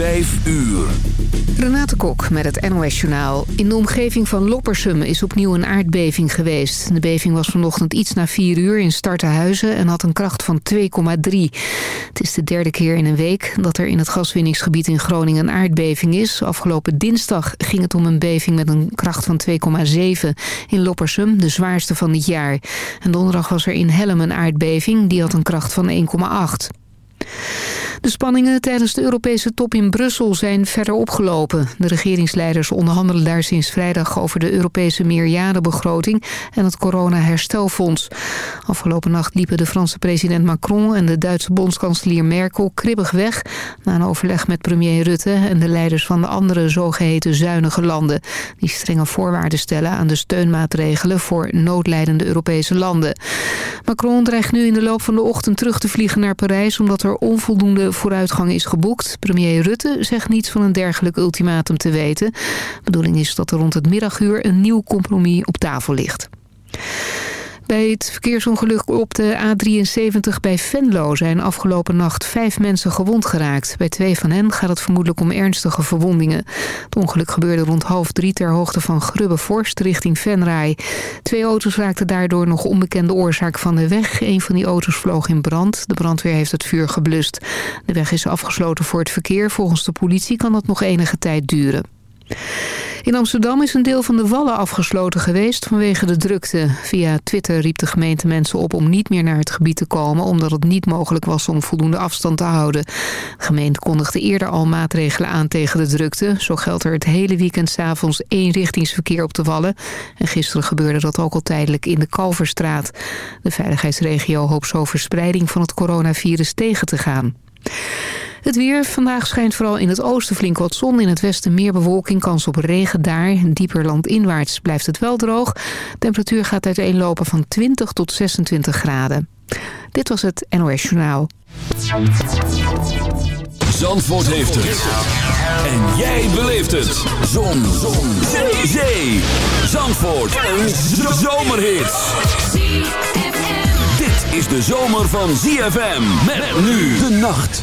Vijf uur. Renate Kok met het NOS Journaal. In de omgeving van Loppersum is opnieuw een aardbeving geweest. De beving was vanochtend iets na 4 uur in Startenhuizen en had een kracht van 2,3. Het is de derde keer in een week dat er in het gaswinningsgebied in Groningen een aardbeving is. Afgelopen dinsdag ging het om een beving met een kracht van 2,7 in Loppersum, de zwaarste van dit jaar. En donderdag was er in Hellem een aardbeving, die had een kracht van 1,8. De spanningen tijdens de Europese top in Brussel zijn verder opgelopen. De regeringsleiders onderhandelen daar sinds vrijdag over de Europese meerjarenbegroting en het corona-herstelfonds. Afgelopen nacht liepen de Franse president Macron en de Duitse bondskanselier Merkel kribbig weg na een overleg met premier Rutte en de leiders van de andere zogeheten zuinige landen. Die strenge voorwaarden stellen aan de steunmaatregelen voor noodlijdende Europese landen. Macron dreigt nu in de loop van de ochtend terug te vliegen naar Parijs omdat er onvoldoende vooruitgang is geboekt. Premier Rutte zegt niets van een dergelijk ultimatum te weten. De bedoeling is dat er rond het middaguur een nieuw compromis op tafel ligt. Bij het verkeersongeluk op de A73 bij Venlo zijn afgelopen nacht vijf mensen gewond geraakt. Bij twee van hen gaat het vermoedelijk om ernstige verwondingen. Het ongeluk gebeurde rond half drie ter hoogte van Grubbevorst richting Venray. Twee auto's raakten daardoor nog onbekende oorzaak van de weg. Een van die auto's vloog in brand. De brandweer heeft het vuur geblust. De weg is afgesloten voor het verkeer. Volgens de politie kan dat nog enige tijd duren. In Amsterdam is een deel van de wallen afgesloten geweest vanwege de drukte. Via Twitter riep de gemeente mensen op om niet meer naar het gebied te komen... omdat het niet mogelijk was om voldoende afstand te houden. De gemeente kondigde eerder al maatregelen aan tegen de drukte. Zo geldt er het hele weekend s'avonds eenrichtingsverkeer op de wallen. En gisteren gebeurde dat ook al tijdelijk in de Kalverstraat. De veiligheidsregio hoopt zo verspreiding van het coronavirus tegen te gaan. Het weer. Vandaag schijnt vooral in het oosten flink wat zon. In het westen meer bewolking, kans op regen daar. Dieper landinwaarts blijft het wel droog. Temperatuur gaat uiteenlopen van 20 tot 26 graden. Dit was het NOS Journaal. Zandvoort heeft het. En jij beleeft het. Zon. Zon. Zee. Zee. Zandvoort. Een zomerhit. Dit is de zomer van ZFM. Met nu de nacht.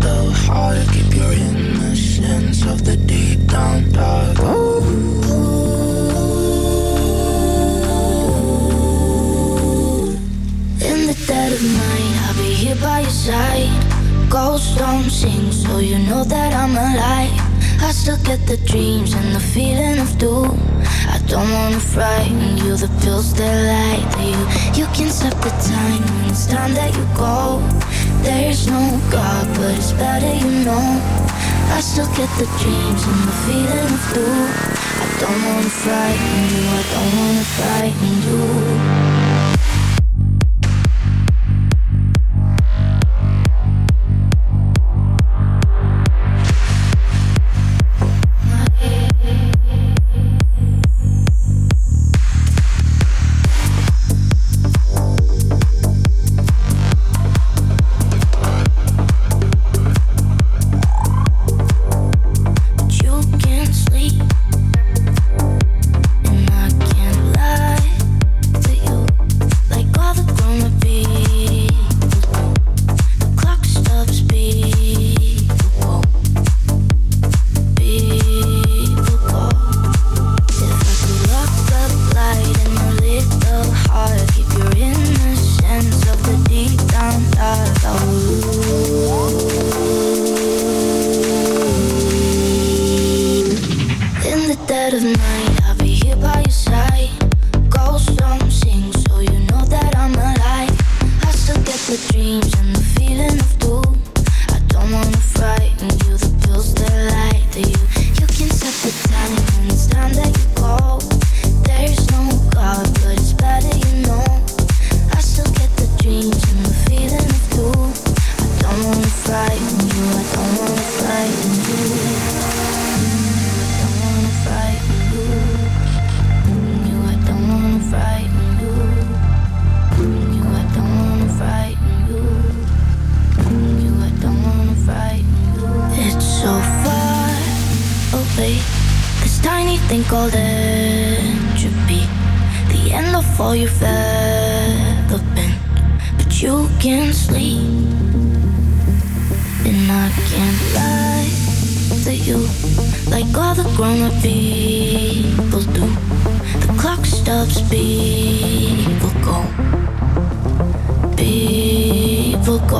the heart, keep your innocence of the deep down dark. Ooh. In the dead of night, I'll be here by your side. Ghosts don't sing, so you know that I'm alive. I still get the dreams and the feeling of doom. I don't wanna frighten you, the pills that lie to you. You can stop the time when it's time that you go. There's no God, but it's better you know. I still get the dreams and the feeling of blue I don't wanna frighten you, I don't wanna frighten you.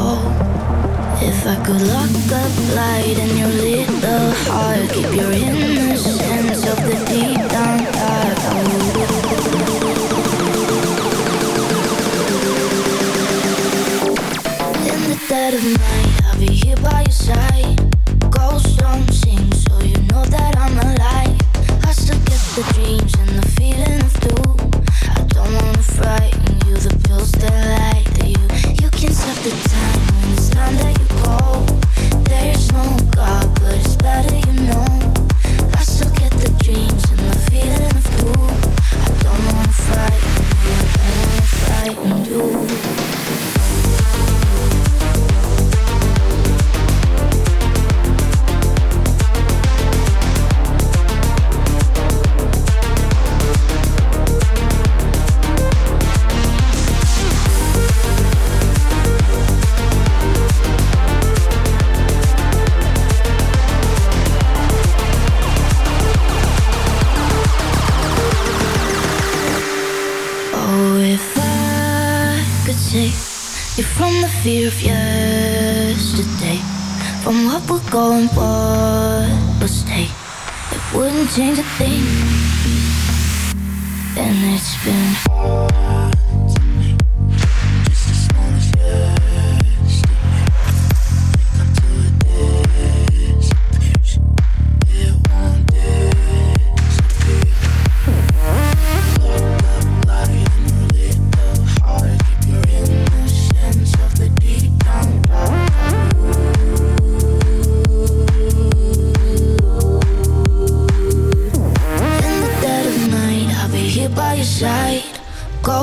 Oh, if I could lock up light in your little heart, keep your innocence of the deep down dark. In the dead of night, I'll be here by your side. Ghosts don't sing, so you know that I'm alive. I still get the dreams.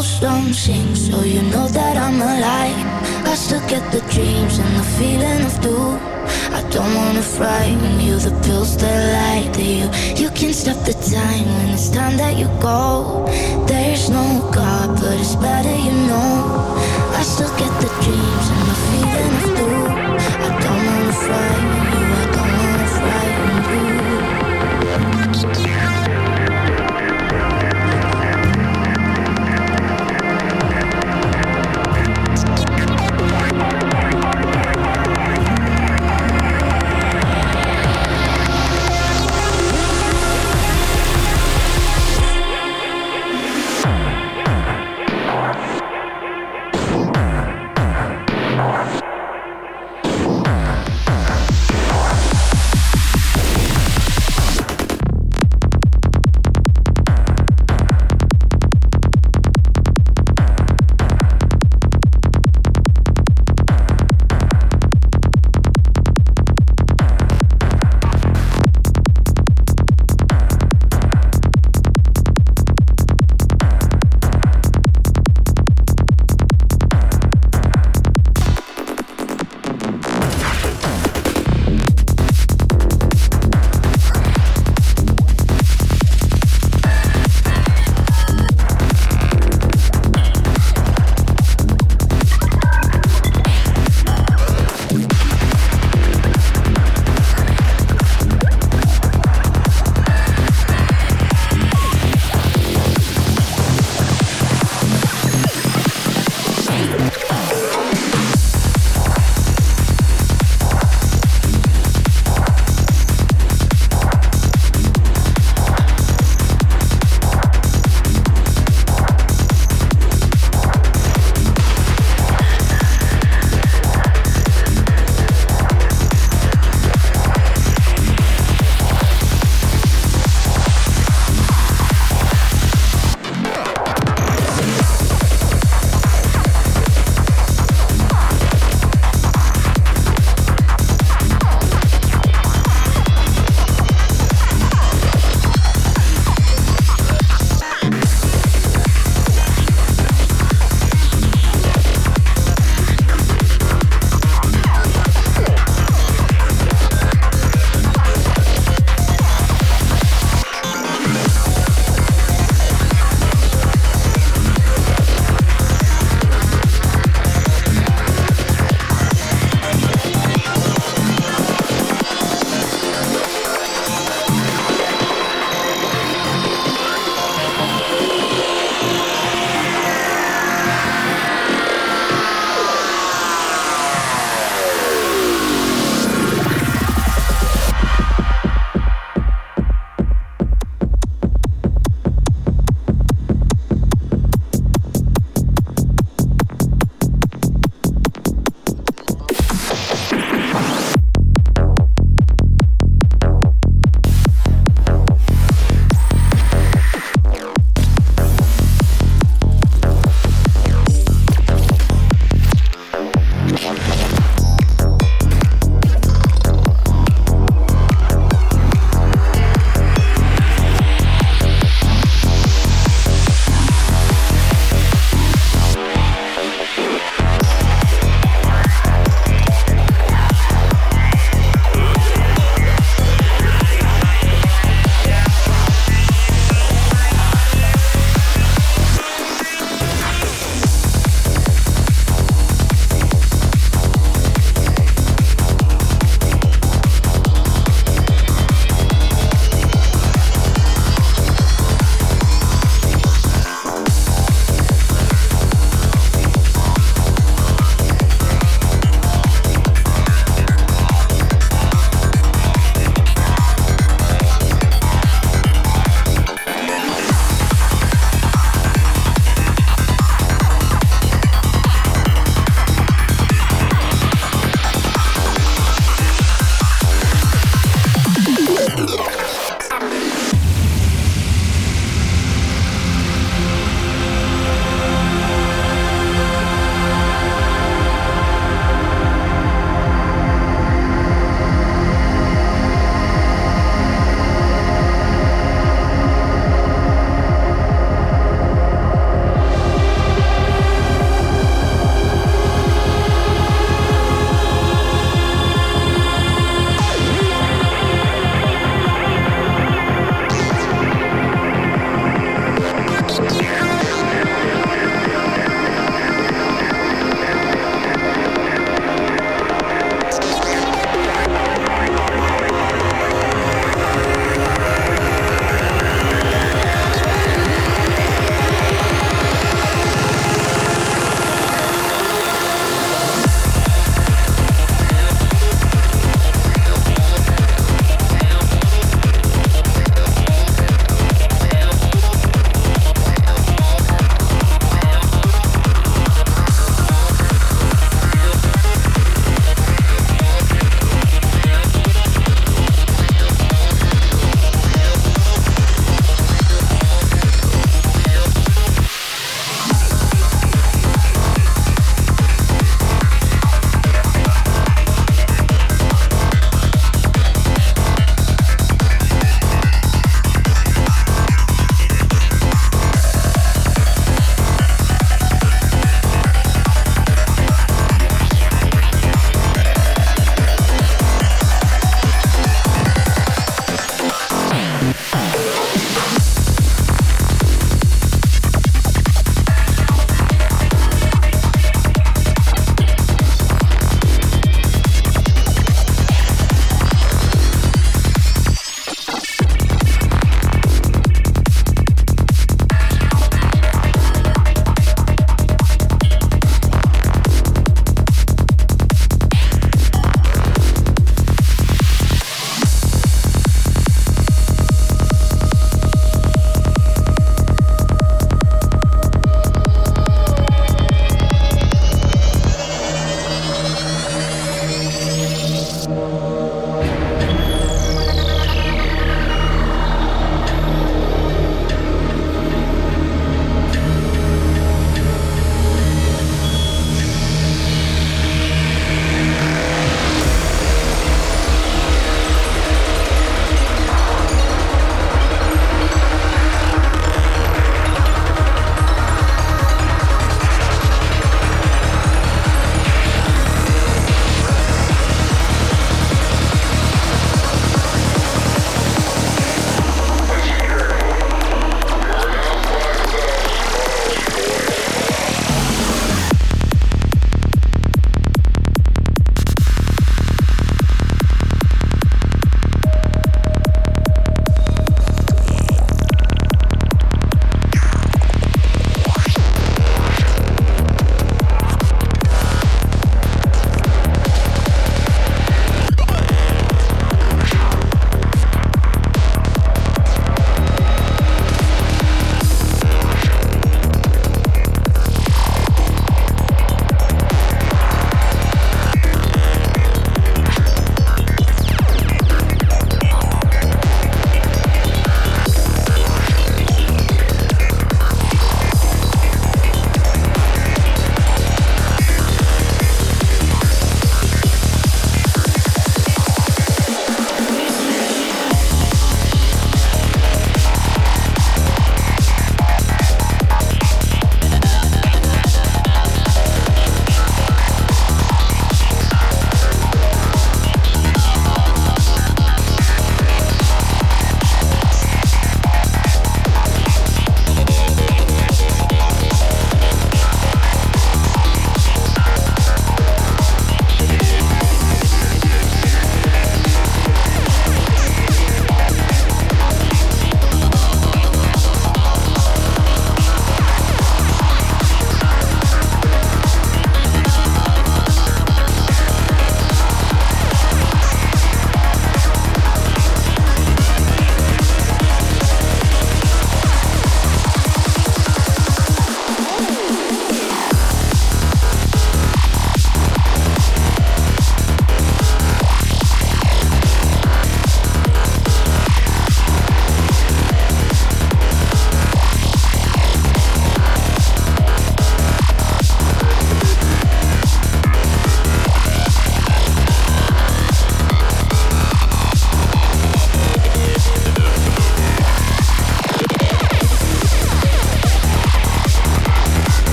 So you know that I'm alive. I still get the dreams and the feeling of doom I don't wanna frighten you The pills that lie to you. You can stop the time when it's time that you go. There's no God but it's better you know. I still get the dreams and the feeling of doom I don't wanna frighten you.